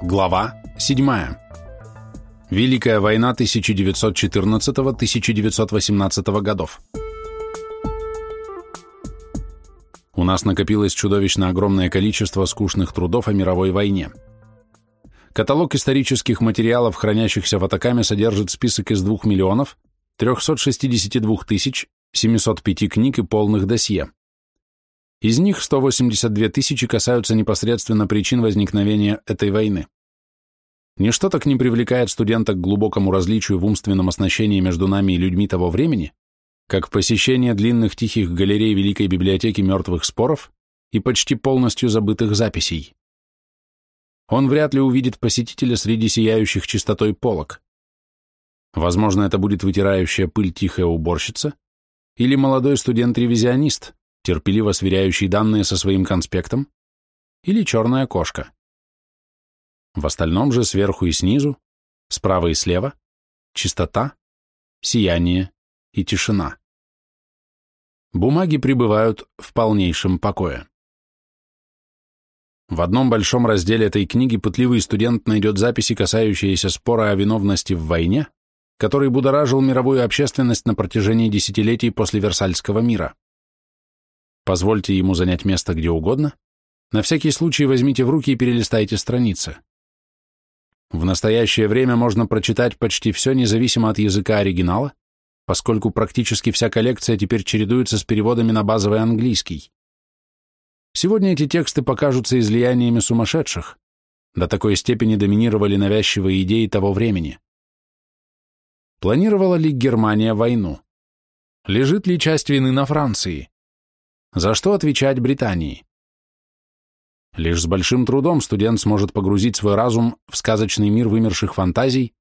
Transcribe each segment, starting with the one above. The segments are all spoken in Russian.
Глава 7. Великая война 1914-1918 годов. У нас накопилось чудовищно огромное количество скучных трудов о мировой войне. Каталог исторических материалов, хранящихся в Атакаме, содержит список из 2 миллионов 362 тысяч 705 книг и полных досье. Из них 182 тысячи касаются непосредственно причин возникновения этой войны. Ничто так не привлекает студента к глубокому различию в умственном оснащении между нами и людьми того времени, как посещение длинных тихих галерей Великой библиотеки мертвых споров и почти полностью забытых записей. Он вряд ли увидит посетителя среди сияющих чистотой полок. Возможно, это будет вытирающая пыль тихая уборщица или молодой студент-ревизионист, терпеливо сверяющий данные со своим конспектом, или черная кошка. В остальном же сверху и снизу, справа и слева, чистота, сияние и тишина. Бумаги пребывают в полнейшем покое. В одном большом разделе этой книги пытливый студент найдет записи, касающиеся спора о виновности в войне, который будоражил мировую общественность на протяжении десятилетий после Версальского мира. Позвольте ему занять место где угодно. На всякий случай возьмите в руки и перелистайте страницы. В настоящее время можно прочитать почти все, независимо от языка оригинала, поскольку практически вся коллекция теперь чередуется с переводами на базовый английский. Сегодня эти тексты покажутся излияниями сумасшедших, до такой степени доминировали навязчивые идеи того времени. Планировала ли Германия войну? Лежит ли часть вины на Франции? За что отвечать Британии? Лишь с большим трудом студент сможет погрузить свой разум в сказочный мир вымерших фантазий,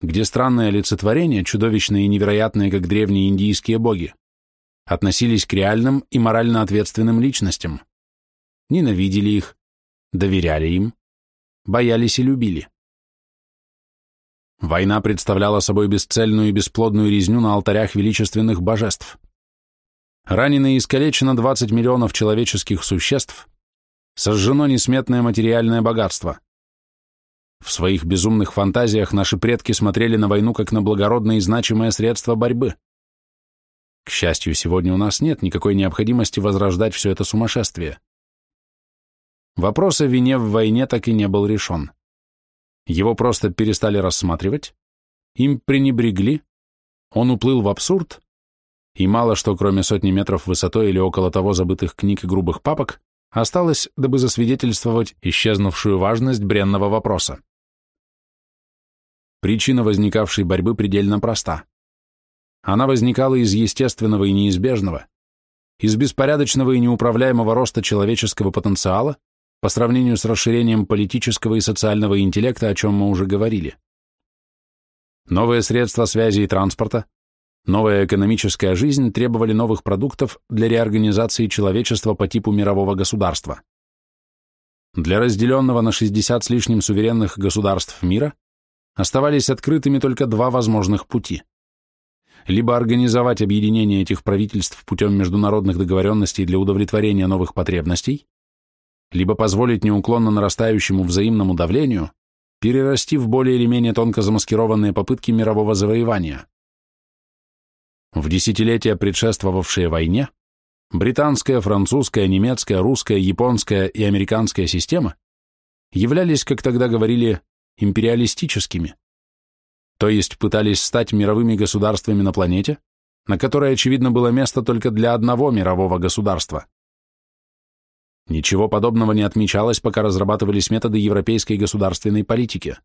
где странные олицетворения, чудовищные и невероятные, как древние индийские боги, относились к реальным и морально ответственным личностям, ненавидели их, доверяли им, боялись и любили. Война представляла собой бесцельную и бесплодную резню на алтарях величественных божеств – Ранено и искалечено 20 миллионов человеческих существ, сожжено несметное материальное богатство. В своих безумных фантазиях наши предки смотрели на войну как на благородное и значимое средство борьбы. К счастью, сегодня у нас нет никакой необходимости возрождать все это сумасшествие. Вопрос о вине в войне так и не был решен. Его просто перестали рассматривать, им пренебрегли, он уплыл в абсурд, и мало что, кроме сотни метров высотой или около того забытых книг и грубых папок, осталось, дабы засвидетельствовать исчезнувшую важность бренного вопроса. Причина возникавшей борьбы предельно проста. Она возникала из естественного и неизбежного, из беспорядочного и неуправляемого роста человеческого потенциала по сравнению с расширением политического и социального интеллекта, о чем мы уже говорили. Новые средства связи и транспорта, Новая экономическая жизнь требовали новых продуктов для реорганизации человечества по типу мирового государства. Для разделенного на 60 с лишним суверенных государств мира оставались открытыми только два возможных пути. Либо организовать объединение этих правительств путем международных договоренностей для удовлетворения новых потребностей, либо позволить неуклонно нарастающему взаимному давлению перерасти в более или менее тонко замаскированные попытки мирового завоевания. В десятилетия, предшествовавшие войне, британская, французская, немецкая, русская, японская и американская система являлись, как тогда говорили, империалистическими, то есть пытались стать мировыми государствами на планете, на которой, очевидно, было место только для одного мирового государства. Ничего подобного не отмечалось, пока разрабатывались методы европейской государственной политики.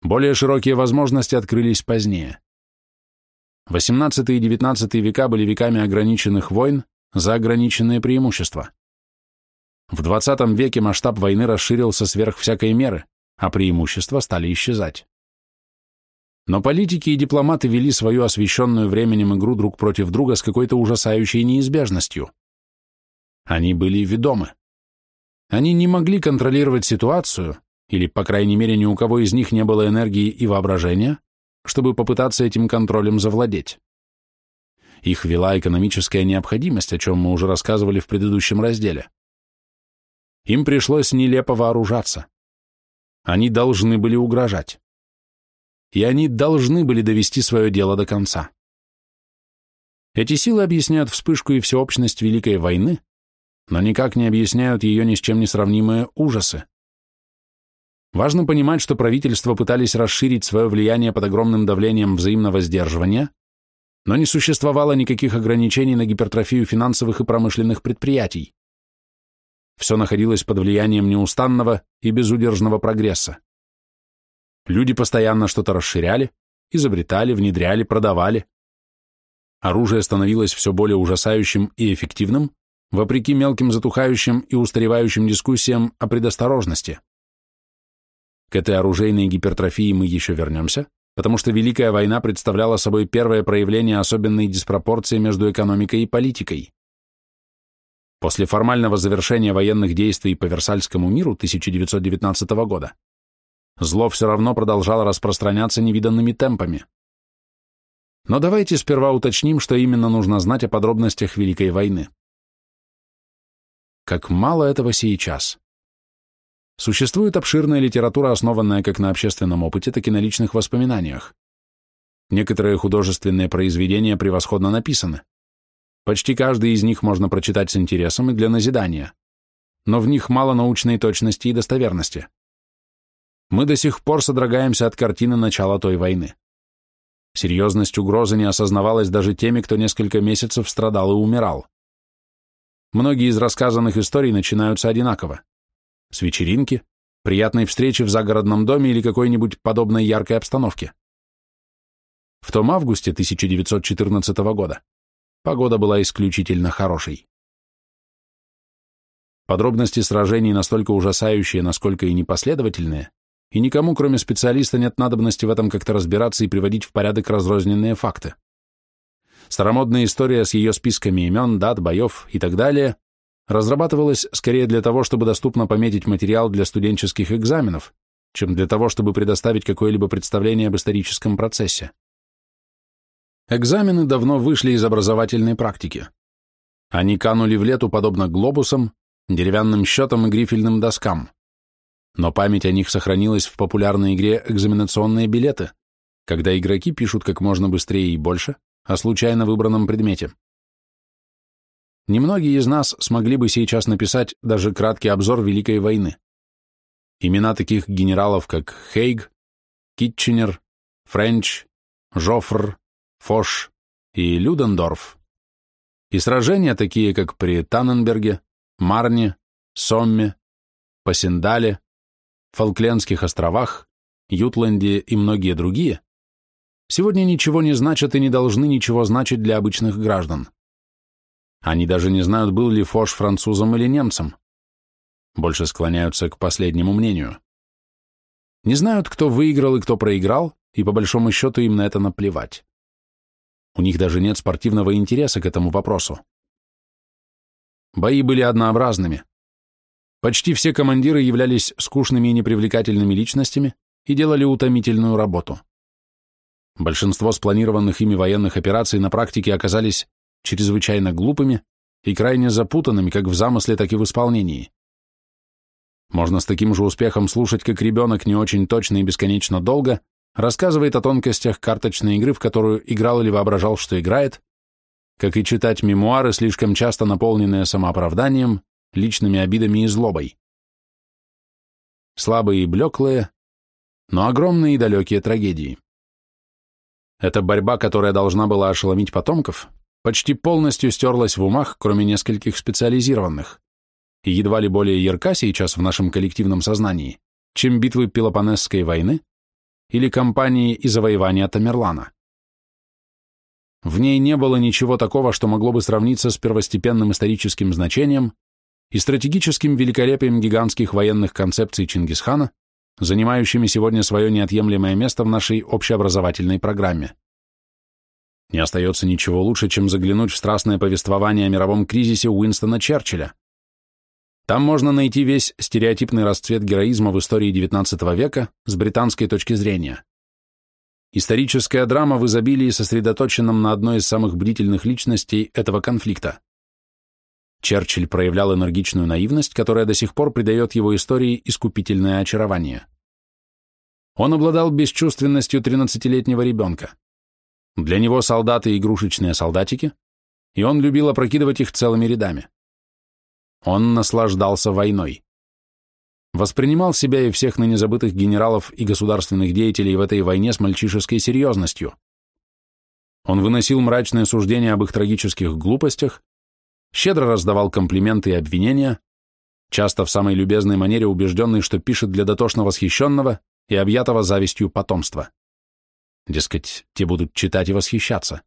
Более широкие возможности открылись позднее. XVIII и XIX века были веками ограниченных войн за ограниченные преимущества. В XX веке масштаб войны расширился сверх всякой меры, а преимущества стали исчезать. Но политики и дипломаты вели свою освещенную временем игру друг против друга с какой-то ужасающей неизбежностью. Они были ведомы. Они не могли контролировать ситуацию, или, по крайней мере, ни у кого из них не было энергии и воображения, чтобы попытаться этим контролем завладеть. Их вела экономическая необходимость, о чем мы уже рассказывали в предыдущем разделе. Им пришлось нелепо вооружаться. Они должны были угрожать. И они должны были довести свое дело до конца. Эти силы объясняют вспышку и всеобщность Великой войны, но никак не объясняют ее ни с чем не сравнимые ужасы. Важно понимать, что правительства пытались расширить свое влияние под огромным давлением взаимного сдерживания, но не существовало никаких ограничений на гипертрофию финансовых и промышленных предприятий. Все находилось под влиянием неустанного и безудержного прогресса. Люди постоянно что-то расширяли, изобретали, внедряли, продавали. Оружие становилось все более ужасающим и эффективным, вопреки мелким затухающим и устаревающим дискуссиям о предосторожности. К этой оружейной гипертрофии мы еще вернемся, потому что Великая война представляла собой первое проявление особенной диспропорции между экономикой и политикой. После формального завершения военных действий по Версальскому миру 1919 года зло все равно продолжало распространяться невиданными темпами. Но давайте сперва уточним, что именно нужно знать о подробностях Великой войны. Как мало этого сейчас. Существует обширная литература, основанная как на общественном опыте, так и на личных воспоминаниях. Некоторые художественные произведения превосходно написаны. Почти каждый из них можно прочитать с интересом и для назидания. Но в них мало научной точности и достоверности. Мы до сих пор содрогаемся от картины начала той войны. Серьезность угрозы не осознавалась даже теми, кто несколько месяцев страдал и умирал. Многие из рассказанных историй начинаются одинаково с вечеринки, приятной встречи в загородном доме или какой-нибудь подобной яркой обстановке. В том августе 1914 года погода была исключительно хорошей. Подробности сражений настолько ужасающие, насколько и непоследовательные, и никому, кроме специалиста, нет надобности в этом как-то разбираться и приводить в порядок разрозненные факты. Старомодная история с ее списками имен, дат, боев и так далее разрабатывалась скорее для того, чтобы доступно пометить материал для студенческих экзаменов, чем для того, чтобы предоставить какое-либо представление об историческом процессе. Экзамены давно вышли из образовательной практики. Они канули в лету подобно глобусам, деревянным счетам и грифельным доскам. Но память о них сохранилась в популярной игре «Экзаменационные билеты», когда игроки пишут как можно быстрее и больше о случайно выбранном предмете. Немногие из нас смогли бы сейчас написать даже краткий обзор Великой войны. Имена таких генералов, как Хейг, Китченер, Френч, Жофр, Фош и Людендорф, и сражения такие, как при Танненберге, Марне, Сомме, Пасендале, Фолклендских островах, Ютланде и многие другие, сегодня ничего не значат и не должны ничего значить для обычных граждан. Они даже не знают, был ли Фош французом или немцем. Больше склоняются к последнему мнению. Не знают, кто выиграл и кто проиграл, и по большому счету им на это наплевать. У них даже нет спортивного интереса к этому вопросу. Бои были однообразными. Почти все командиры являлись скучными и непривлекательными личностями и делали утомительную работу. Большинство спланированных ими военных операций на практике оказались чрезвычайно глупыми и крайне запутанными как в замысле, так и в исполнении. Можно с таким же успехом слушать, как ребенок не очень точно и бесконечно долго рассказывает о тонкостях карточной игры, в которую играл или воображал, что играет, как и читать мемуары, слишком часто наполненные самооправданием, личными обидами и злобой. Слабые и блеклые, но огромные и далекие трагедии. Эта борьба, которая должна была ошеломить потомков, почти полностью стерлась в умах, кроме нескольких специализированных, и едва ли более ярка сейчас в нашем коллективном сознании, чем битвы Пелопонесской войны или кампании и завоевания Тамерлана. В ней не было ничего такого, что могло бы сравниться с первостепенным историческим значением и стратегическим великолепием гигантских военных концепций Чингисхана, занимающими сегодня свое неотъемлемое место в нашей общеобразовательной программе. Не остается ничего лучше, чем заглянуть в страстное повествование о мировом кризисе Уинстона Черчилля. Там можно найти весь стереотипный расцвет героизма в истории XIX века с британской точки зрения. Историческая драма в изобилии сосредоточенном на одной из самых бдительных личностей этого конфликта. Черчилль проявлял энергичную наивность, которая до сих пор придает его истории искупительное очарование. Он обладал бесчувственностью 13-летнего ребенка. Для него солдаты – игрушечные солдатики, и он любил опрокидывать их целыми рядами. Он наслаждался войной. Воспринимал себя и всех ныне забытых генералов и государственных деятелей в этой войне с мальчишеской серьезностью. Он выносил мрачные суждения об их трагических глупостях, щедро раздавал комплименты и обвинения, часто в самой любезной манере убежденный, что пишет для дотошно восхищенного и объятого завистью потомства. Дескать, те будут читать и восхищаться.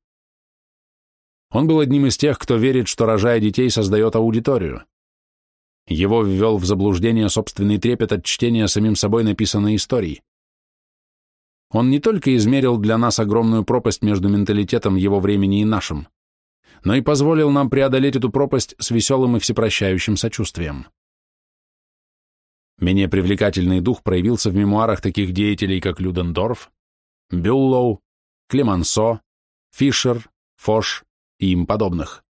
Он был одним из тех, кто верит, что, рожая детей, создает аудиторию. Его ввел в заблуждение собственный трепет от чтения самим собой написанной истории. Он не только измерил для нас огромную пропасть между менталитетом его времени и нашим, но и позволил нам преодолеть эту пропасть с веселым и всепрощающим сочувствием. Менее привлекательный дух проявился в мемуарах таких деятелей, как Людендорф, Бюллоу, Клемансо, Фишер, Фош и им подобных.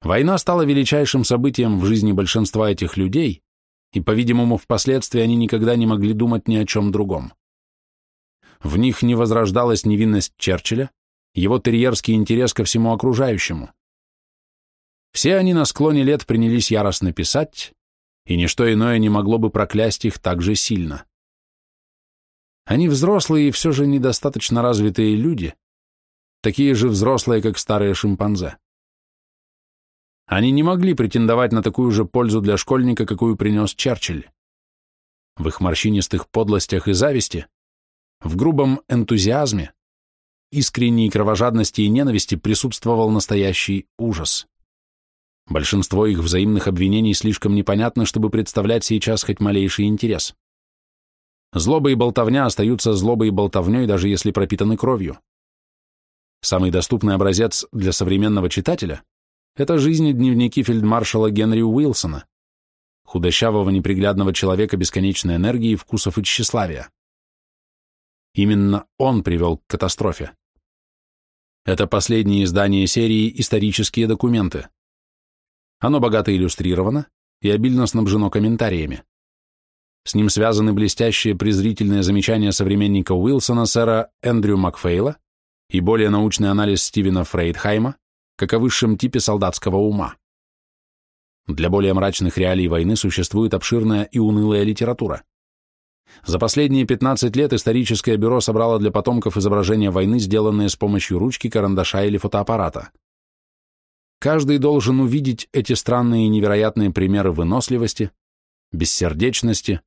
Война стала величайшим событием в жизни большинства этих людей, и, по-видимому, впоследствии они никогда не могли думать ни о чем другом. В них не возрождалась невинность Черчилля, его терьерский интерес ко всему окружающему. Все они на склоне лет принялись яростно писать, и ничто иное не могло бы проклясть их так же сильно. Они взрослые и все же недостаточно развитые люди, такие же взрослые, как старые шимпанзе. Они не могли претендовать на такую же пользу для школьника, какую принес Черчилль. В их морщинистых подлостях и зависти в грубом энтузиазме, искренней кровожадности и ненависти присутствовал настоящий ужас. Большинство их взаимных обвинений слишком непонятно, чтобы представлять сейчас хоть малейший интерес. Злоба и болтовня остаются злобой и болтовней, даже если пропитаны кровью. Самый доступный образец для современного читателя – это жизни дневники фельдмаршала Генри Уилсона, худощавого неприглядного человека бесконечной энергии, вкусов и тщеславия. Именно он привел к катастрофе. Это последнее издание серии «Исторические документы». Оно богато иллюстрировано и обильно снабжено комментариями. С ним связаны блестящие презрительные замечания современника Уилсона, сэра Эндрю Макфейла и более научный анализ Стивена Фрейдхайма, как о высшем типе солдатского ума. Для более мрачных реалий войны существует обширная и унылая литература. За последние 15 лет историческое бюро собрало для потомков изображения войны, сделанные с помощью ручки, карандаша или фотоаппарата. Каждый должен увидеть эти странные и невероятные примеры выносливости, бессердечности,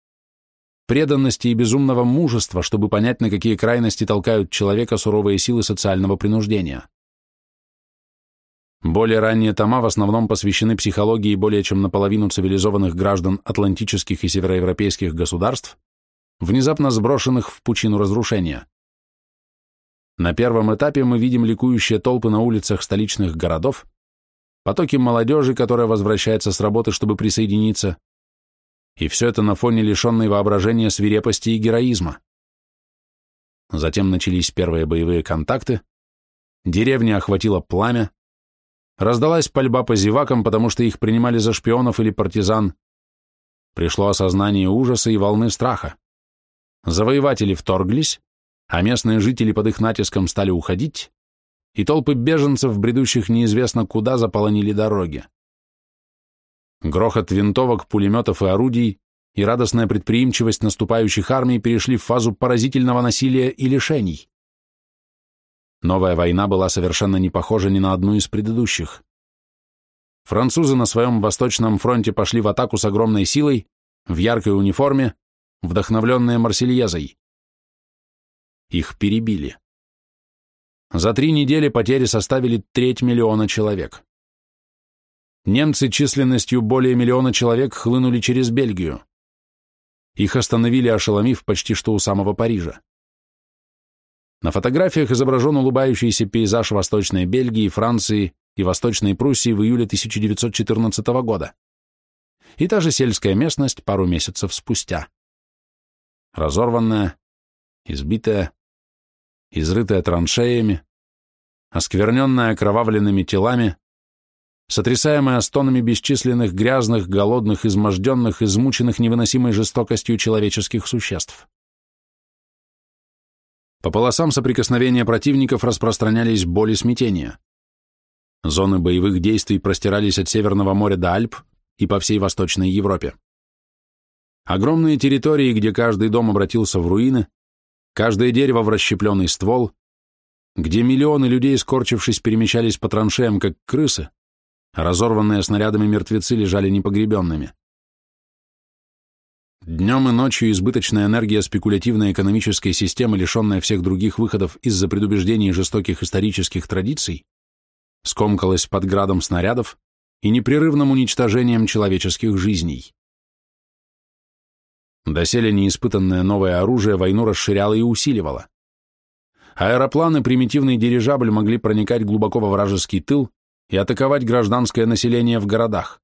преданности и безумного мужества, чтобы понять, на какие крайности толкают человека суровые силы социального принуждения. Более ранние тома в основном посвящены психологии более чем наполовину цивилизованных граждан атлантических и североевропейских государств, внезапно сброшенных в пучину разрушения. На первом этапе мы видим ликующие толпы на улицах столичных городов, потоки молодежи, которая возвращается с работы, чтобы присоединиться, и все это на фоне лишенной воображения свирепости и героизма. Затем начались первые боевые контакты, деревня охватила пламя, раздалась пальба по зевакам, потому что их принимали за шпионов или партизан, пришло осознание ужаса и волны страха. Завоеватели вторглись, а местные жители под их натиском стали уходить, и толпы беженцев, бредущих неизвестно куда, заполонили дороги. Грохот винтовок, пулеметов и орудий и радостная предприимчивость наступающих армий перешли в фазу поразительного насилия и лишений. Новая война была совершенно не похожа ни на одну из предыдущих. Французы на своем восточном фронте пошли в атаку с огромной силой, в яркой униформе, вдохновленные Марсельезой. Их перебили. За три недели потери составили треть миллиона человек. Немцы численностью более миллиона человек хлынули через Бельгию. Их остановили, ошеломив почти что у самого Парижа. На фотографиях изображен улыбающийся пейзаж Восточной Бельгии, Франции и Восточной Пруссии в июле 1914 года. И та же сельская местность пару месяцев спустя разорванная, избитая, изрытая траншеями, оскверненная окровавленными телами, сотрясаемая стонами бесчисленных грязных, голодных, изможденных, измученных невыносимой жестокостью человеческих существ. По полосам соприкосновения противников распространялись боли смятения. Зоны боевых действий простирались от Северного моря до Альп и по всей Восточной Европе. Огромные территории, где каждый дом обратился в руины, каждое дерево в расщепленный ствол, где миллионы людей, скорчившись, перемещались по траншеям, как крысы, разорванные снарядами мертвецы лежали непогребенными. Днем и ночью избыточная энергия спекулятивной экономической системы, лишенная всех других выходов из-за предубеждений жестоких исторических традиций, скомкалась под градом снарядов и непрерывным уничтожением человеческих жизней. Доселе неиспытанное новое оружие войну расширяло и усиливало. Аэропланы, примитивный дирижабль могли проникать глубоко во вражеский тыл и атаковать гражданское население в городах.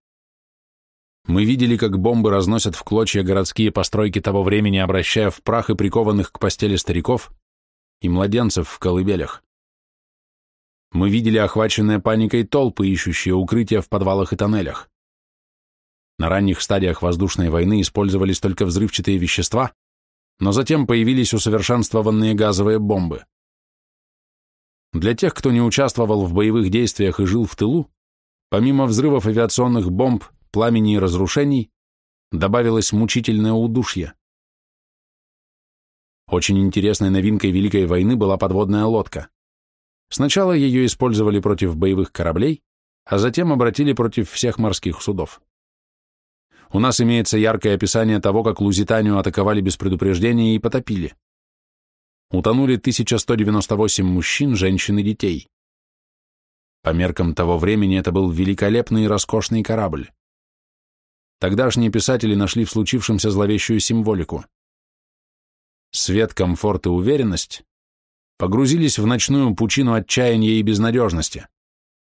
Мы видели, как бомбы разносят в клочья городские постройки того времени, обращая в прах и прикованных к постели стариков и младенцев в колыбелях. Мы видели охваченные паникой толпы, ищущие укрытия в подвалах и тоннелях. На ранних стадиях воздушной войны использовались только взрывчатые вещества, но затем появились усовершенствованные газовые бомбы. Для тех, кто не участвовал в боевых действиях и жил в тылу, помимо взрывов авиационных бомб, пламени и разрушений, добавилось мучительное удушье. Очень интересной новинкой Великой войны была подводная лодка. Сначала ее использовали против боевых кораблей, а затем обратили против всех морских судов. У нас имеется яркое описание того, как Лузитанию атаковали без предупреждения и потопили. Утонули 1198 мужчин, женщин и детей. По меркам того времени это был великолепный и роскошный корабль. Тогдашние писатели нашли в случившемся зловещую символику. Свет, комфорт и уверенность погрузились в ночную пучину отчаяния и безнадежности.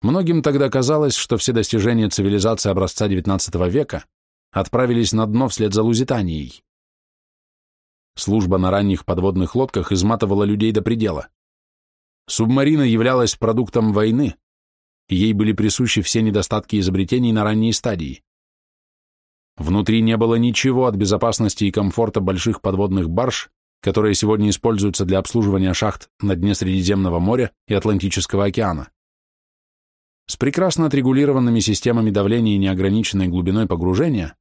Многим тогда казалось, что все достижения цивилизации образца XIX века отправились на дно вслед за Лузитанией. Служба на ранних подводных лодках изматывала людей до предела. Субмарина являлась продуктом войны, ей были присущи все недостатки изобретений на ранней стадии. Внутри не было ничего от безопасности и комфорта больших подводных барж, которые сегодня используются для обслуживания шахт на дне Средиземного моря и Атлантического океана. С прекрасно отрегулированными системами давления и неограниченной глубиной погружения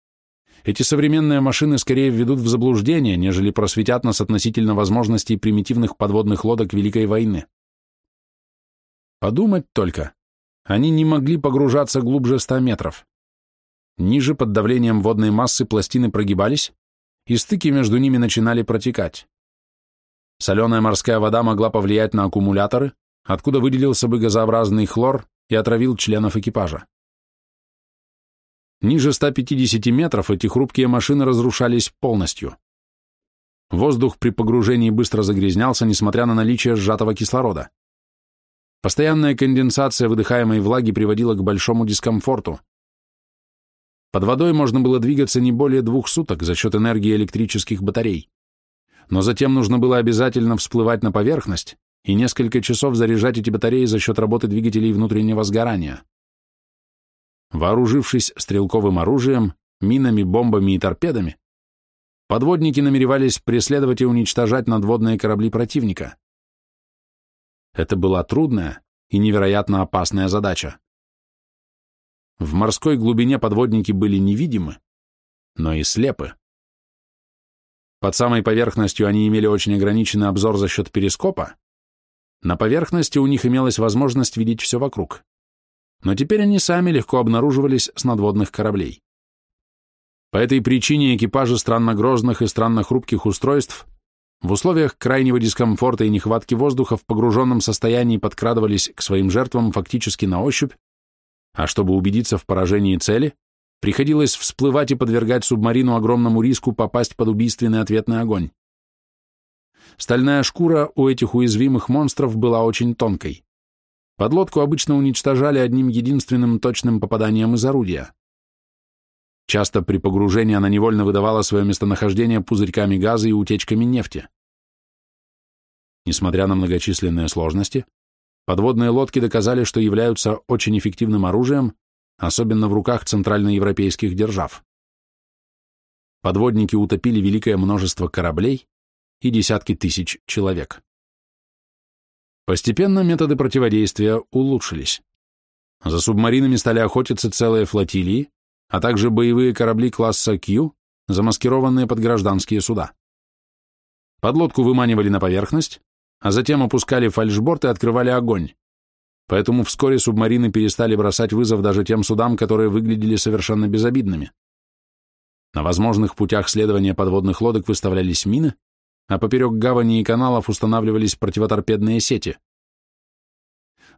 эти современные машины скорее введут в заблуждение, нежели просветят нас относительно возможностей примитивных подводных лодок Великой войны. Подумать только, они не могли погружаться глубже 100 метров. Ниже под давлением водной массы пластины прогибались, и стыки между ними начинали протекать. Соленая морская вода могла повлиять на аккумуляторы, откуда выделился бы газообразный хлор и отравил членов экипажа. Ниже 150 метров эти хрупкие машины разрушались полностью. Воздух при погружении быстро загрязнялся, несмотря на наличие сжатого кислорода. Постоянная конденсация выдыхаемой влаги приводила к большому дискомфорту. Под водой можно было двигаться не более двух суток за счет энергии электрических батарей. Но затем нужно было обязательно всплывать на поверхность и несколько часов заряжать эти батареи за счет работы двигателей внутреннего сгорания. Вооружившись стрелковым оружием, минами, бомбами и торпедами, подводники намеревались преследовать и уничтожать надводные корабли противника. Это была трудная и невероятно опасная задача. В морской глубине подводники были невидимы, но и слепы. Под самой поверхностью они имели очень ограниченный обзор за счет перископа, на поверхности у них имелась возможность видеть все вокруг но теперь они сами легко обнаруживались с надводных кораблей. По этой причине экипажи странно грозных и странно хрупких устройств в условиях крайнего дискомфорта и нехватки воздуха в погруженном состоянии подкрадывались к своим жертвам фактически на ощупь, а чтобы убедиться в поражении цели, приходилось всплывать и подвергать субмарину огромному риску попасть под убийственный ответный огонь. Стальная шкура у этих уязвимых монстров была очень тонкой. Подлодку обычно уничтожали одним единственным точным попаданием из орудия. Часто при погружении она невольно выдавала свое местонахождение пузырьками газа и утечками нефти. Несмотря на многочисленные сложности, подводные лодки доказали, что являются очень эффективным оружием, особенно в руках центральноевропейских держав. Подводники утопили великое множество кораблей и десятки тысяч человек. Постепенно методы противодействия улучшились. За субмаринами стали охотиться целые флотилии, а также боевые корабли класса Q, замаскированные под гражданские суда. Подлодку выманивали на поверхность, а затем опускали фальшборт и открывали огонь. Поэтому вскоре субмарины перестали бросать вызов даже тем судам, которые выглядели совершенно безобидными. На возможных путях следования подводных лодок выставлялись мины, а поперек гавани и каналов устанавливались противоторпедные сети.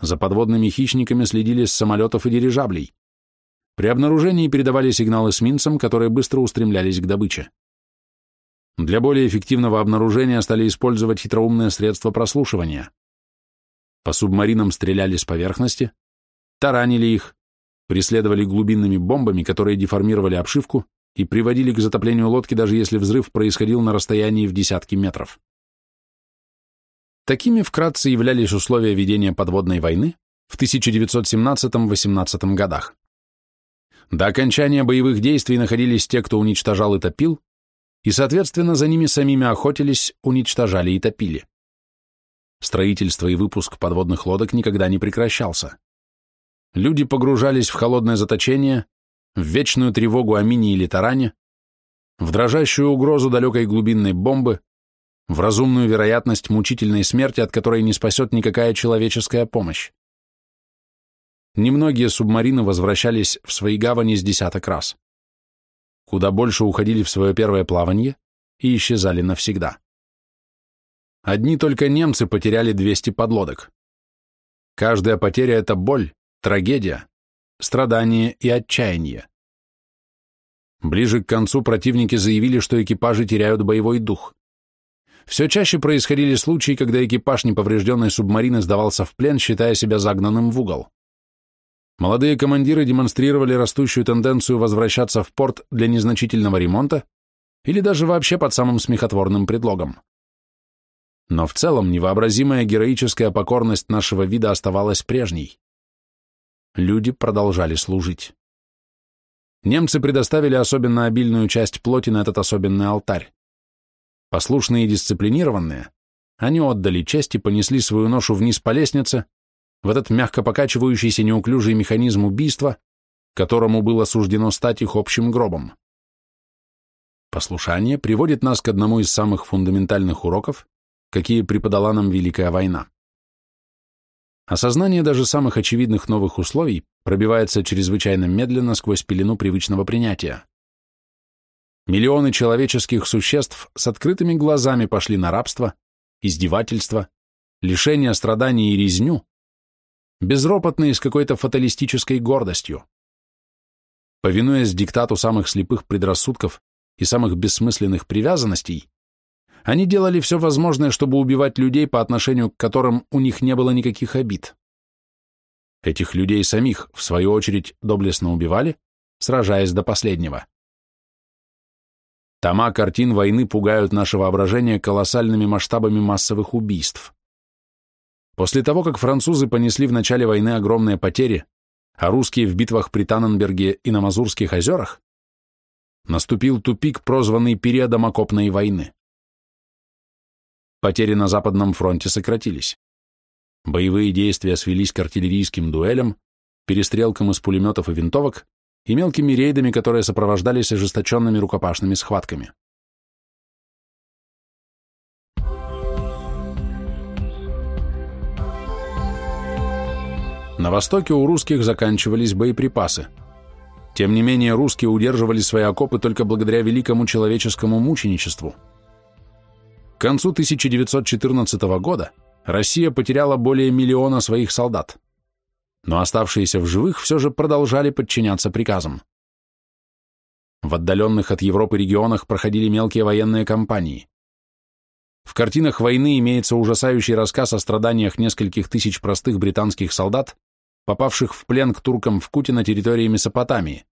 За подводными хищниками следили с самолетов и дирижаблей. При обнаружении передавали сигналы эсминцам, которые быстро устремлялись к добыче. Для более эффективного обнаружения стали использовать хитроумные средства прослушивания. По субмаринам стреляли с поверхности, таранили их, преследовали глубинными бомбами, которые деформировали обшивку и приводили к затоплению лодки, даже если взрыв происходил на расстоянии в десятки метров. Такими вкратце являлись условия ведения подводной войны в 1917-18 годах. До окончания боевых действий находились те, кто уничтожал и топил, и, соответственно, за ними самими охотились, уничтожали и топили. Строительство и выпуск подводных лодок никогда не прекращался. Люди погружались в холодное заточение, в вечную тревогу о мине или таране, в дрожащую угрозу далекой глубинной бомбы, в разумную вероятность мучительной смерти, от которой не спасет никакая человеческая помощь. Немногие субмарины возвращались в свои гавани с десяток раз. Куда больше уходили в свое первое плавание и исчезали навсегда. Одни только немцы потеряли 200 подлодок. Каждая потеря — это боль, трагедия, страдание и отчаяние. Ближе к концу противники заявили, что экипажи теряют боевой дух. Все чаще происходили случаи, когда экипаж неповрежденной субмарины сдавался в плен, считая себя загнанным в угол. Молодые командиры демонстрировали растущую тенденцию возвращаться в порт для незначительного ремонта или даже вообще под самым смехотворным предлогом. Но в целом невообразимая героическая покорность нашего вида оставалась прежней люди продолжали служить. Немцы предоставили особенно обильную часть плоти на этот особенный алтарь. Послушные и дисциплинированные, они отдали честь и понесли свою ношу вниз по лестнице, в этот мягко покачивающийся неуклюжий механизм убийства, которому было суждено стать их общим гробом. Послушание приводит нас к одному из самых фундаментальных уроков, какие преподала нам Великая война. Осознание даже самых очевидных новых условий пробивается чрезвычайно медленно сквозь пелену привычного принятия. Миллионы человеческих существ с открытыми глазами пошли на рабство, издевательство, лишение страданий и резню, безропотные с какой-то фаталистической гордостью. Повинуясь диктату самых слепых предрассудков и самых бессмысленных привязанностей, они делали все возможное, чтобы убивать людей, по отношению к которым у них не было никаких обид. Этих людей самих, в свою очередь, доблестно убивали, сражаясь до последнего. Тома картин войны пугают наше воображение колоссальными масштабами массовых убийств. После того, как французы понесли в начале войны огромные потери, а русские в битвах при Танненберге и на Мазурских озерах, наступил тупик, прозванный периодом окопной войны. Потери на Западном фронте сократились. Боевые действия свелись к артиллерийским дуэлям, перестрелкам из пулеметов и винтовок и мелкими рейдами, которые сопровождались ожесточенными рукопашными схватками. На востоке у русских заканчивались боеприпасы. Тем не менее, русские удерживали свои окопы только благодаря великому человеческому мученичеству – к концу 1914 года Россия потеряла более миллиона своих солдат, но оставшиеся в живых все же продолжали подчиняться приказам. В отдаленных от Европы регионах проходили мелкие военные кампании. В картинах войны имеется ужасающий рассказ о страданиях нескольких тысяч простых британских солдат, попавших в плен к туркам в Куте на территории Месопотамии.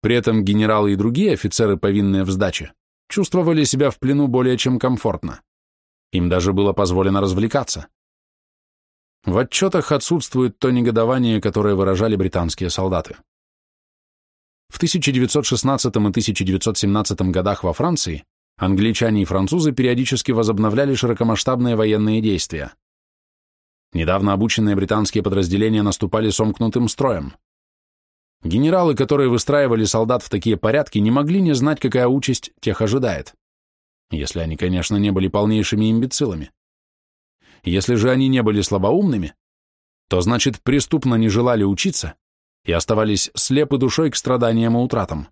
При этом генералы и другие офицеры, повинные в сдаче, чувствовали себя в плену более чем комфортно. Им даже было позволено развлекаться. В отчетах отсутствует то негодование, которое выражали британские солдаты. В 1916 и 1917 годах во Франции англичане и французы периодически возобновляли широкомасштабные военные действия. Недавно обученные британские подразделения наступали сомкнутым строем. Генералы, которые выстраивали солдат в такие порядки, не могли не знать, какая участь тех ожидает. Если они, конечно, не были полнейшими имбецилами. Если же они не были слабоумными, то значит преступно не желали учиться и оставались слепы душой к страданиям и утратам.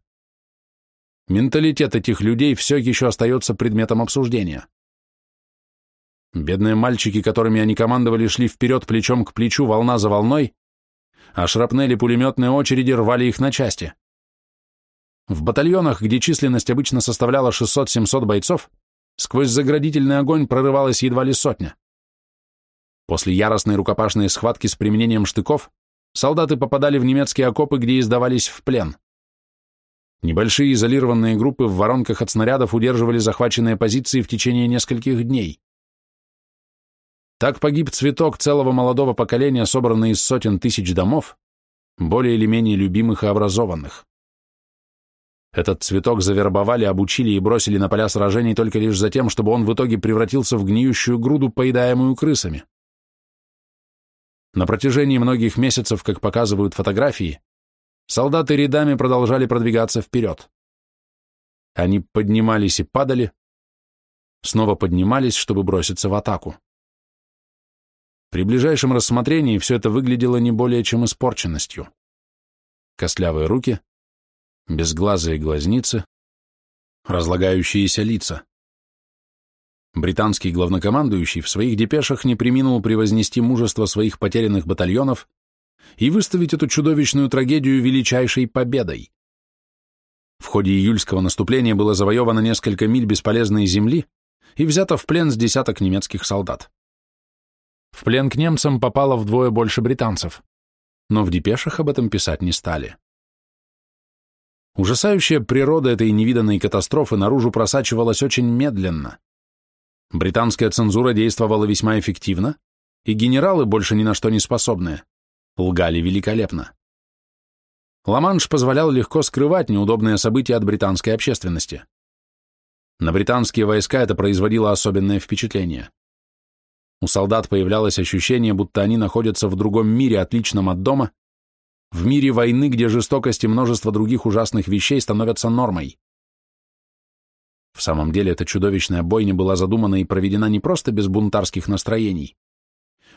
Менталитет этих людей все еще остается предметом обсуждения. Бедные мальчики, которыми они командовали, шли вперед плечом к плечу, волна за волной, а шрапнели пулеметные очереди рвали их на части. В батальонах, где численность обычно составляла 600-700 бойцов, сквозь заградительный огонь прорывалась едва ли сотня. После яростной рукопашной схватки с применением штыков солдаты попадали в немецкие окопы, где издавались в плен. Небольшие изолированные группы в воронках от снарядов удерживали захваченные позиции в течение нескольких дней. Так погиб цветок целого молодого поколения, собранный из сотен тысяч домов, более или менее любимых и образованных. Этот цветок завербовали, обучили и бросили на поля сражений только лишь за тем, чтобы он в итоге превратился в гниющую груду, поедаемую крысами. На протяжении многих месяцев, как показывают фотографии, солдаты рядами продолжали продвигаться вперед. Они поднимались и падали, снова поднимались, чтобы броситься в атаку. При ближайшем рассмотрении все это выглядело не более чем испорченностью. Костлявые руки, безглазые глазницы, разлагающиеся лица. Британский главнокомандующий в своих депешах не приминул превознести мужество своих потерянных батальонов и выставить эту чудовищную трагедию величайшей победой. В ходе июльского наступления было завоевано несколько миль бесполезной земли и взято в плен с десяток немецких солдат. В плен к немцам попало вдвое больше британцев, но в депешах об этом писать не стали. Ужасающая природа этой невиданной катастрофы наружу просачивалась очень медленно. Британская цензура действовала весьма эффективно, и генералы, больше ни на что не способные, лгали великолепно. Ла-Манш позволял легко скрывать неудобные события от британской общественности. На британские войска это производило особенное впечатление. У солдат появлялось ощущение, будто они находятся в другом мире, отличном от дома, в мире войны, где жестокость и множество других ужасных вещей становятся нормой. В самом деле, эта чудовищная бойня была задумана и проведена не просто без бунтарских настроений,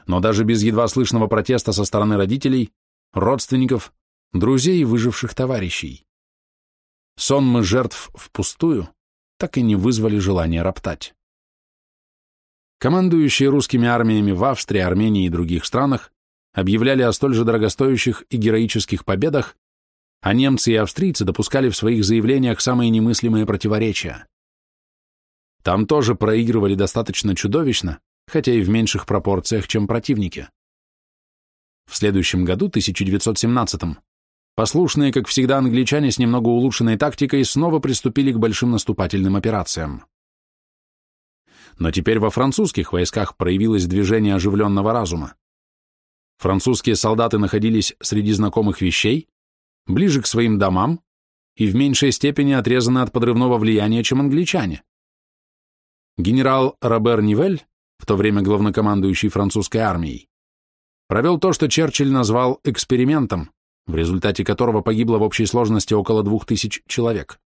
но даже без едва слышного протеста со стороны родителей, родственников, друзей и выживших товарищей. Сонмы жертв впустую так и не вызвали желания роптать. Командующие русскими армиями в Австрии, Армении и других странах объявляли о столь же дорогостоящих и героических победах, а немцы и австрийцы допускали в своих заявлениях самые немыслимые противоречия. Там тоже проигрывали достаточно чудовищно, хотя и в меньших пропорциях, чем противники. В следующем году, 1917 послушные, как всегда, англичане с немного улучшенной тактикой снова приступили к большим наступательным операциям. Но теперь во французских войсках проявилось движение оживленного разума. Французские солдаты находились среди знакомых вещей, ближе к своим домам и в меньшей степени отрезаны от подрывного влияния, чем англичане. Генерал Робер Нивель, в то время главнокомандующий французской армией, провел то, что Черчилль назвал экспериментом, в результате которого погибло в общей сложности около двух тысяч человек.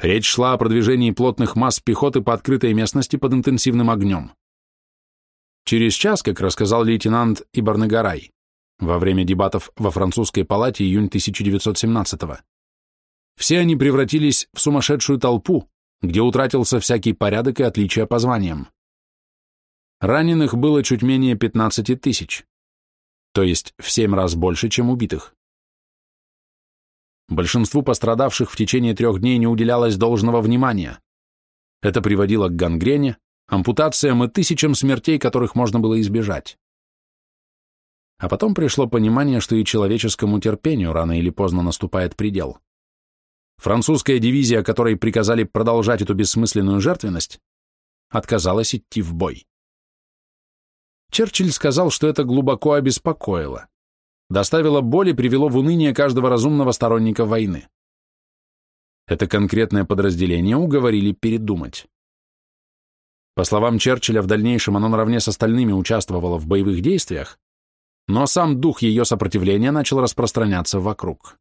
Речь шла о продвижении плотных масс пехоты по открытой местности под интенсивным огнем. Через час, как рассказал лейтенант Ибарнагарай, во время дебатов во французской палате июнь 1917-го, все они превратились в сумасшедшую толпу, где утратился всякий порядок и отличия по званиям. Раненых было чуть менее 15 тысяч, то есть в семь раз больше, чем убитых. Большинству пострадавших в течение трех дней не уделялось должного внимания. Это приводило к гангрене, ампутациям и тысячам смертей, которых можно было избежать. А потом пришло понимание, что и человеческому терпению рано или поздно наступает предел. Французская дивизия, которой приказали продолжать эту бессмысленную жертвенность, отказалась идти в бой. Черчилль сказал, что это глубоко обеспокоило, доставило боль и привело в уныние каждого разумного сторонника войны. это конкретное подразделение уговорили передумать. По словам Черчилля, в дальнейшем оно наравне с остальными участвовало в боевых действиях, но сам дух ее сопротивления начал распространяться вокруг.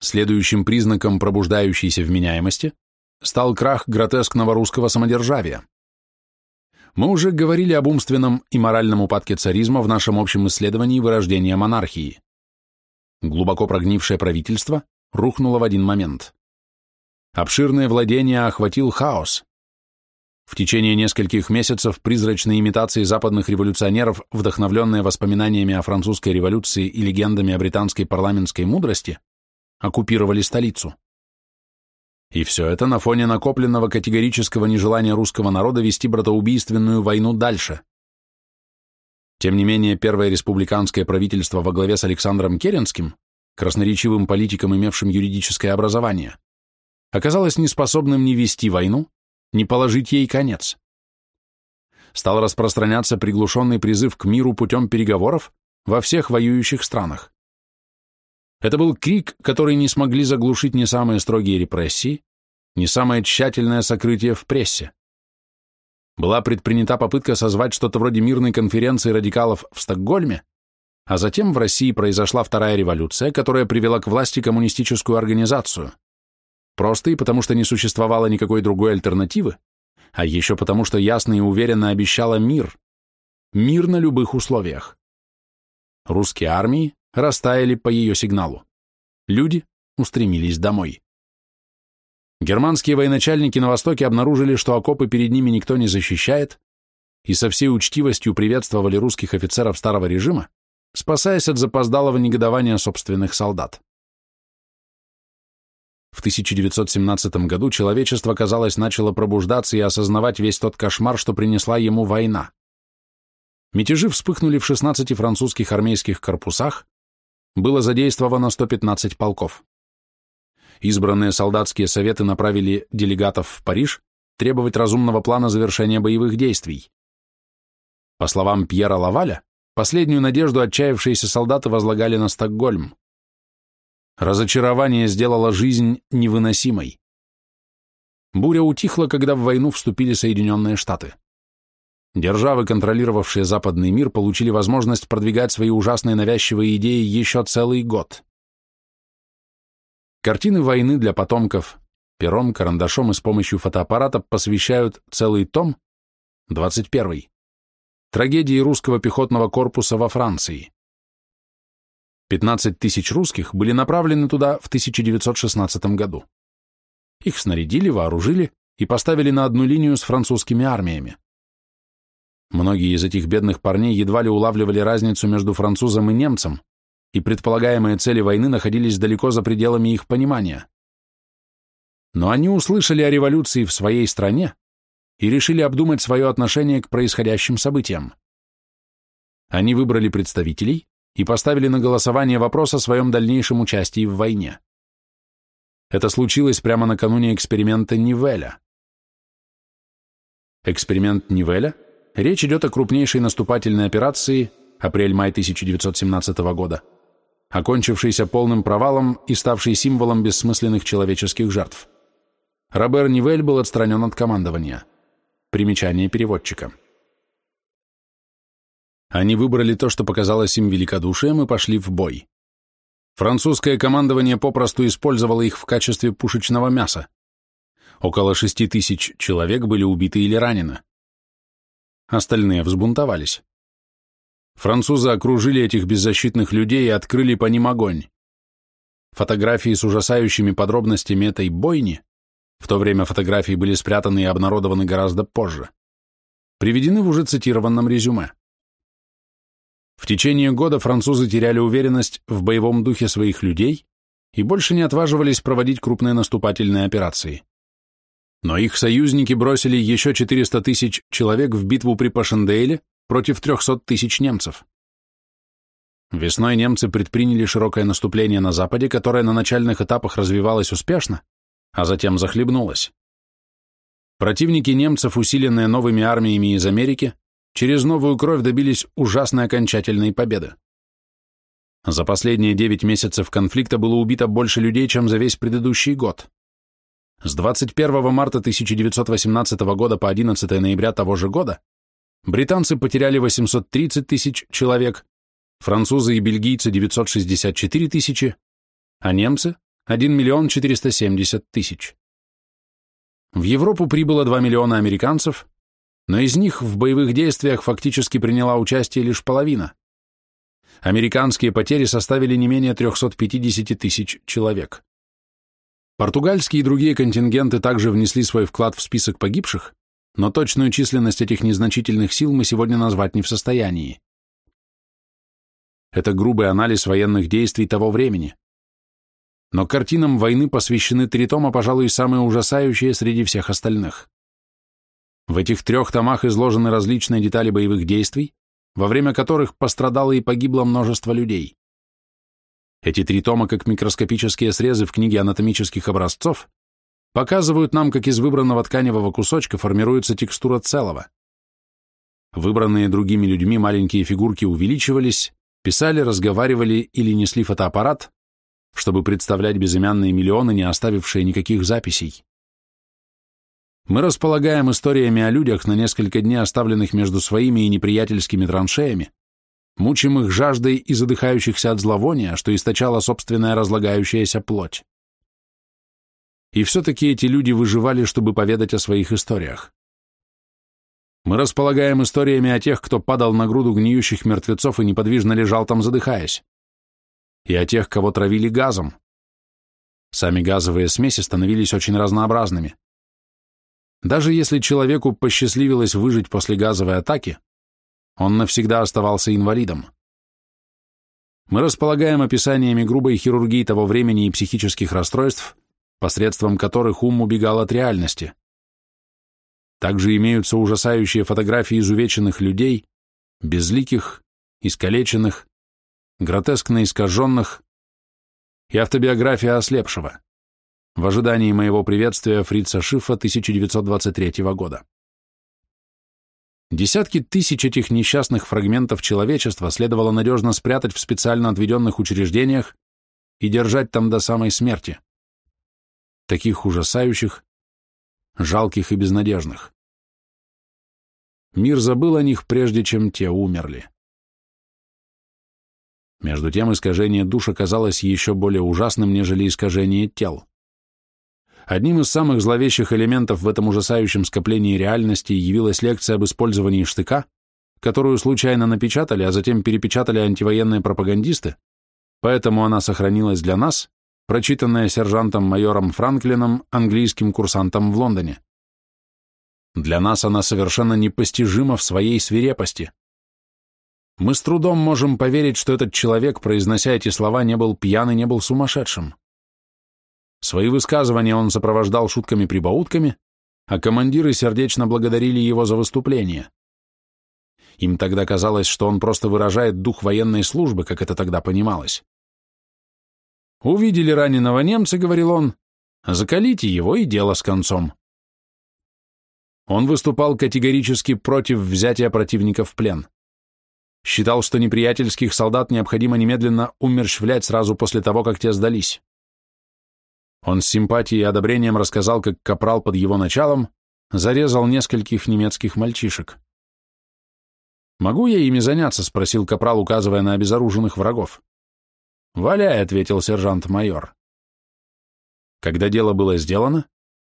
Следующим признаком пробуждающейся вменяемости стал крах гротескного русского самодержавия. Мы уже говорили об умственном и моральном упадке царизма в нашем общем исследовании вырождения монархии. Глубоко прогнившее правительство рухнуло в один момент. Обширные владения охватил хаос. В течение нескольких месяцев призрачные имитации западных революционеров, вдохновленные воспоминаниями о французской революции и легендами о британской парламентской мудрости, оккупировали столицу. И все это на фоне накопленного категорического нежелания русского народа вести братоубийственную войну дальше. Тем не менее, первое республиканское правительство во главе с Александром Керенским, красноречивым политиком, имевшим юридическое образование, оказалось неспособным ни вести войну, ни положить ей конец. Стал распространяться приглушенный призыв к миру путем переговоров во всех воюющих странах. Это был крик, который не смогли заглушить ни самые строгие репрессии, ни самое тщательное сокрытие в прессе. Была предпринята попытка созвать что-то вроде мирной конференции радикалов в Стокгольме, а затем в России произошла вторая революция, которая привела к власти коммунистическую организацию. Просто и потому, что не существовало никакой другой альтернативы, а еще потому, что ясно и уверенно обещала мир. Мир на любых условиях. Русские армии растаяли по ее сигналу. Люди устремились домой. Германские военачальники на Востоке обнаружили, что окопы перед ними никто не защищает, и со всей учтивостью приветствовали русских офицеров старого режима, спасаясь от запоздалого негодования собственных солдат. В 1917 году человечество, казалось, начало пробуждаться и осознавать весь тот кошмар, что принесла ему война. Мятежи вспыхнули в 16 французских армейских корпусах, было задействовано 115 полков. Избранные солдатские советы направили делегатов в Париж требовать разумного плана завершения боевых действий. По словам Пьера Лаваля, последнюю надежду отчаявшиеся солдаты возлагали на Стокгольм. Разочарование сделало жизнь невыносимой. Буря утихла, когда в войну вступили Соединенные Штаты. Державы, контролировавшие западный мир, получили возможность продвигать свои ужасные навязчивые идеи еще целый год. Картины войны для потомков пером, карандашом и с помощью фотоаппарата посвящают целый том, 21 трагедии русского пехотного корпуса во Франции. 15 тысяч русских были направлены туда в 1916 году. Их снарядили, вооружили и поставили на одну линию с французскими армиями. Многие из этих бедных парней едва ли улавливали разницу между французом и немцем, и предполагаемые цели войны находились далеко за пределами их понимания. Но они услышали о революции в своей стране и решили обдумать свое отношение к происходящим событиям. Они выбрали представителей и поставили на голосование вопрос о своем дальнейшем участии в войне. Это случилось прямо накануне эксперимента Нивеля. Эксперимент Нивеля Речь идет о крупнейшей наступательной операции апрель-май 1917 года, окончившейся полным провалом и ставшей символом бессмысленных человеческих жертв. Робер Нивель был отстранен от командования. Примечание переводчика. Они выбрали то, что показалось им великодушием, и пошли в бой. Французское командование попросту использовало их в качестве пушечного мяса. Около шести тысяч человек были убиты или ранены. Остальные взбунтовались. Французы окружили этих беззащитных людей и открыли по ним огонь. Фотографии с ужасающими подробностями этой бойни, в то время фотографии были спрятаны и обнародованы гораздо позже, приведены в уже цитированном резюме. В течение года французы теряли уверенность в боевом духе своих людей и больше не отваживались проводить крупные наступательные операции. Но их союзники бросили еще 400 тысяч человек в битву при Пашендейле против 300 тысяч немцев. Весной немцы предприняли широкое наступление на Западе, которое на начальных этапах развивалось успешно, а затем захлебнулось. Противники немцев, усиленные новыми армиями из Америки, через новую кровь добились ужасной окончательной победы. За последние 9 месяцев конфликта было убито больше людей, чем за весь предыдущий год. С 21 марта 1918 года по 11 ноября того же года британцы потеряли 830 тысяч человек, французы и бельгийцы 964 тысячи, а немцы 1 миллион 470 тысяч. В Европу прибыло 2 миллиона американцев, но из них в боевых действиях фактически приняла участие лишь половина. Американские потери составили не менее 350 тысяч человек. Португальские и другие контингенты также внесли свой вклад в список погибших, но точную численность этих незначительных сил мы сегодня назвать не в состоянии. Это грубый анализ военных действий того времени. Но картинам войны посвящены три тома, пожалуй, самые ужасающие среди всех остальных. В этих трех томах изложены различные детали боевых действий, во время которых пострадало и погибло множество людей. Эти три тома, как микроскопические срезы в книге анатомических образцов, показывают нам, как из выбранного тканевого кусочка формируется текстура целого. Выбранные другими людьми маленькие фигурки увеличивались, писали, разговаривали или несли фотоаппарат, чтобы представлять безымянные миллионы, не оставившие никаких записей. Мы располагаем историями о людях, на несколько дней оставленных между своими и неприятельскими траншеями, мучим их жаждой и задыхающихся от зловония, что источала собственная разлагающаяся плоть. И все-таки эти люди выживали, чтобы поведать о своих историях. Мы располагаем историями о тех, кто падал на груду гниющих мертвецов и неподвижно лежал там, задыхаясь и о тех, кого травили газом. Сами газовые смеси становились очень разнообразными. Даже если человеку посчастливилось выжить после газовой атаки, он навсегда оставался инвалидом. Мы располагаем описаниями грубой хирургии того времени и психических расстройств, посредством которых ум убегал от реальности. Также имеются ужасающие фотографии изувеченных людей, безликих, искалеченных, гротескно искаженных и автобиография ослепшего в ожидании моего приветствия Фрица Шифа 1923 года. Десятки тысяч этих несчастных фрагментов человечества следовало надежно спрятать в специально отведенных учреждениях и держать там до самой смерти. Таких ужасающих, жалких и безнадежных. Мир забыл о них, прежде чем те умерли. Между тем искажение душ оказалось еще более ужасным, нежели искажение тел. Одним из самых зловещих элементов в этом ужасающем скоплении реальности явилась лекция об использовании штыка, которую случайно напечатали, а затем перепечатали антивоенные пропагандисты, поэтому она сохранилась для нас, прочитанная сержантом-майором Франклином, английским курсантом в Лондоне. Для нас она совершенно непостижима в своей свирепости. Мы с трудом можем поверить, что этот человек, произнося эти слова, не был пьян и не был сумасшедшим. Свои высказывания он сопровождал шутками-прибаутками, а командиры сердечно благодарили его за выступление. Им тогда казалось, что он просто выражает дух военной службы, как это тогда понималось. «Увидели раненого немца», — говорил он, — «закалите его и дело с концом». Он выступал категорически против взятия противника в плен считал, что неприятельских солдат необходимо немедленно умерщвлять сразу после того, как те сдались. Он с симпатией и одобрением рассказал, как капрал под его началом зарезал нескольких немецких мальчишек. «Могу я ими заняться?» — спросил капрал, указывая на обезоруженных врагов. «Валяй», — ответил сержант-майор. Когда дело было сделано,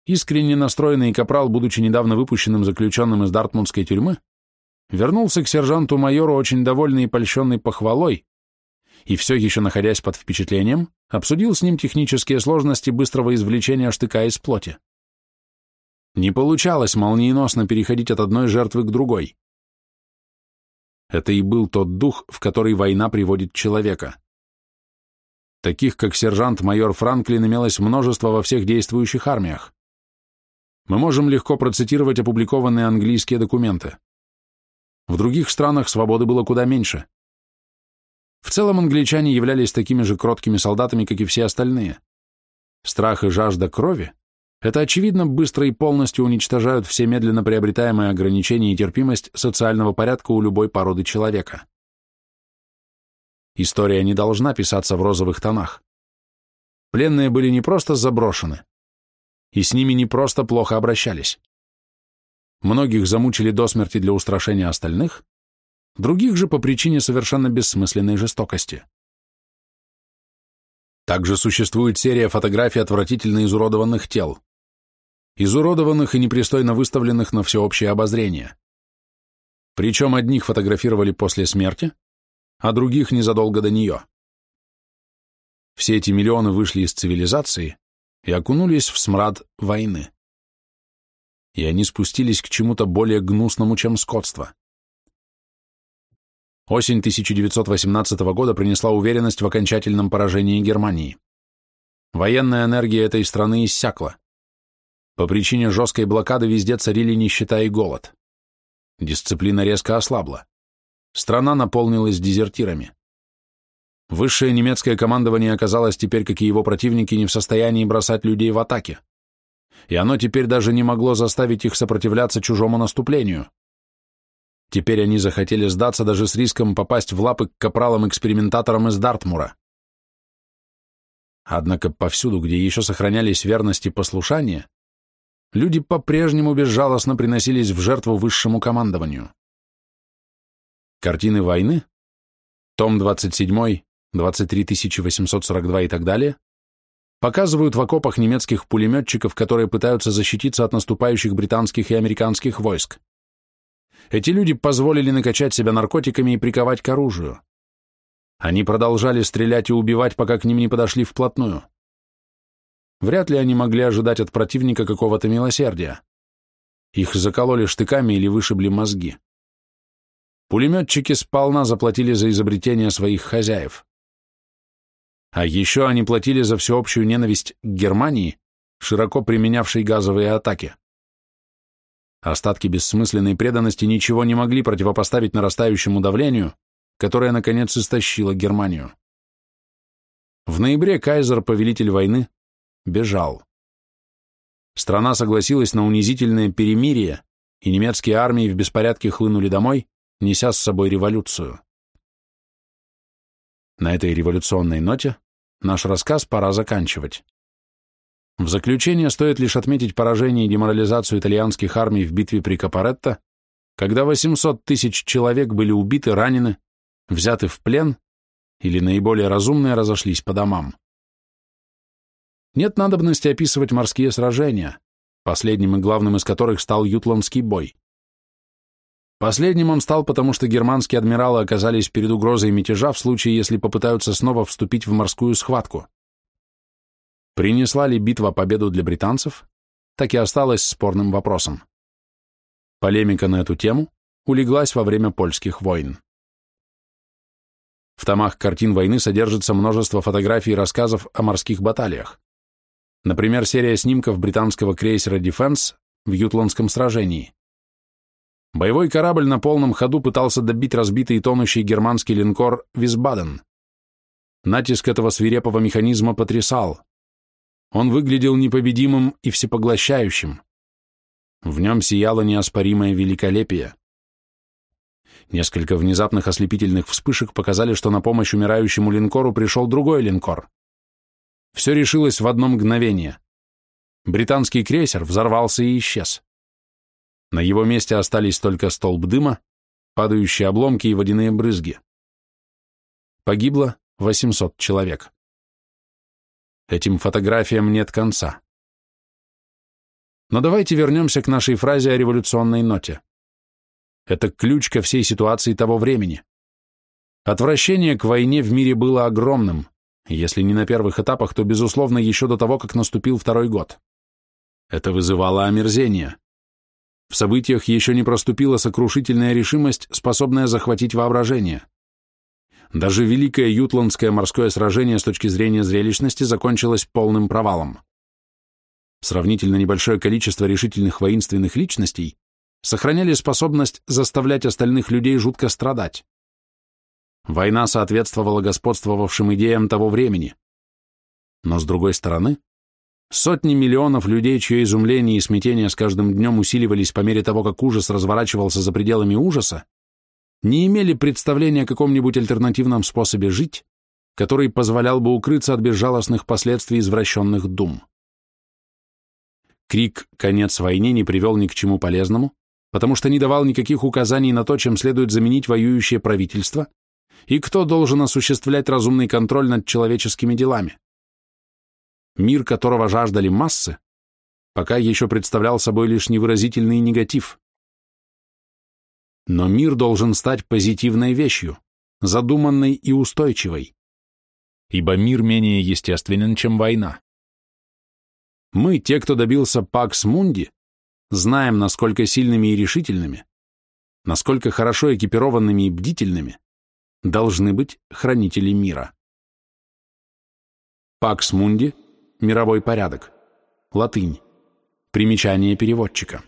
искренне настроенный капрал, будучи недавно выпущенным заключенным из Дартмундской тюрьмы, вернулся к сержанту-майору очень довольный и польщенный похвалой, и все еще находясь под впечатлением, обсудил с ним технические сложности быстрого извлечения штыка из плоти. Не получалось молниеносно переходить от одной жертвы к другой. Это и был тот дух, в который война приводит человека. Таких, как сержант-майор Франклин, имелось множество во всех действующих армиях. Мы можем легко процитировать опубликованные английские документы. В других странах свободы было куда меньше. В целом англичане являлись такими же кроткими солдатами, как и все остальные. Страх и жажда крови – это, очевидно, быстро и полностью уничтожают все медленно приобретаемые ограничения и терпимость социального порядка у любой породы человека. История не должна писаться в розовых тонах. Пленные были не просто заброшены, и с ними не просто плохо обращались. Многих замучили до смерти для устрашения остальных, других же по причине совершенно бессмысленной жестокости. Также существует серия фотографий отвратительно изуродованных тел. Изуродованных и непристойно выставленных на всеобщее обозрение. Причем одних фотографировали после смерти, а других незадолго до нее. Все эти миллионы вышли из цивилизации и окунулись в смрад войны. И они спустились к чему-то более гнусному, чем скотство. Осень 1918 года принесла уверенность в окончательном поражении Германии. Военная энергия этой страны иссякла. По причине жесткой блокады везде царили нищета и голод. Дисциплина резко ослабла. Страна наполнилась дезертирами. Высшее немецкое командование оказалось теперь, как и его противники, не в состоянии бросать людей в атаке. И оно теперь даже не могло заставить их сопротивляться чужому наступлению. Теперь они захотели сдаться даже с риском попасть в лапы к капралам-экспериментаторам из Дартмура. Однако повсюду, где еще сохранялись верность и послушание, люди по-прежнему безжалостно приносились в жертву высшему командованию. Картины войны, том 27, 23842 и так далее, показывают в окопах немецких пулеметчиков, которые пытаются защититься от наступающих британских и американских войск. Эти люди позволили накачать себя наркотиками и приковать к оружию. Они продолжали стрелять и убивать, пока к ним не подошли вплотную. Вряд ли они могли ожидать от противника какого-то милосердия. Их закололи штыками или вышибли мозги. Пулеметчики сполна заплатили за изобретение своих хозяев. А еще они платили за всеобщую ненависть к Германии, широко применявшей газовые атаки. Остатки бессмысленной преданности ничего не могли противопоставить нарастающему давлению, которое, наконец, истощило Германию. В ноябре кайзер, повелитель войны, бежал. Страна согласилась на унизительное перемирие, и немецкие армии в беспорядке хлынули домой, неся с собой революцию. На этой революционной ноте наш рассказ пора заканчивать. В заключение стоит лишь отметить поражение и деморализацию итальянских армий в битве при Капаретто, когда 800 тысяч человек были убиты, ранены, взяты в плен или наиболее разумные разошлись по домам. Нет надобности описывать морские сражения, последним и главным из которых стал Ютландский бой. Последним он стал, потому что германские адмиралы оказались перед угрозой мятежа в случае, если попытаются снова вступить в морскую схватку. Принесла ли битва победу для британцев, так и осталась спорным вопросом. Полемика на эту тему улеглась во время польских войн. В томах картин войны содержится множество фотографий и рассказов о морских баталиях. Например, серия снимков британского крейсера «Дефенс» в Ютландском сражении. Боевой корабль на полном ходу пытался добить разбитый и тонущий германский линкор «Висбаден». Натиск этого свирепого механизма потрясал. Он выглядел непобедимым и всепоглощающим. В нем сияло неоспоримое великолепие. Несколько внезапных ослепительных вспышек показали, что на помощь умирающему линкору пришел другой линкор. Все решилось в одно мгновение. Британский крейсер взорвался и исчез. На его месте остались только столб дыма, падающие обломки и водяные брызги. Погибло 800 человек. Этим фотографиям нет конца. Но давайте вернемся к нашей фразе о революционной ноте. Это ключ ко всей ситуации того времени. Отвращение к войне в мире было огромным, если не на первых этапах, то, безусловно, еще до того, как наступил второй год. Это вызывало омерзение. В событиях еще не проступила сокрушительная решимость, способная захватить воображение. Даже Великое Ютландское морское сражение с точки зрения зрелищности закончилось полным провалом. Сравнительно небольшое количество решительных воинственных личностей сохраняли способность заставлять остальных людей жутко страдать. Война соответствовала господствовавшим идеям того времени. Но с другой стороны, сотни миллионов людей, чье изумление и смятение с каждым днем усиливались по мере того, как ужас разворачивался за пределами ужаса, не имели представления о каком-нибудь альтернативном способе жить, который позволял бы укрыться от безжалостных последствий извращенных дум. Крик «Конец войне» не привел ни к чему полезному, потому что не давал никаких указаний на то, чем следует заменить воюющее правительство и кто должен осуществлять разумный контроль над человеческими делами. Мир, которого жаждали массы, пока еще представлял собой лишь невыразительный негатив. Но мир должен стать позитивной вещью, задуманной и устойчивой, ибо мир менее естественен, чем война. Мы, те, кто добился Пакс Мунди, знаем, насколько сильными и решительными, насколько хорошо экипированными и бдительными должны быть хранители мира. Пакс Мунди – мировой порядок. Латынь. Примечание переводчика.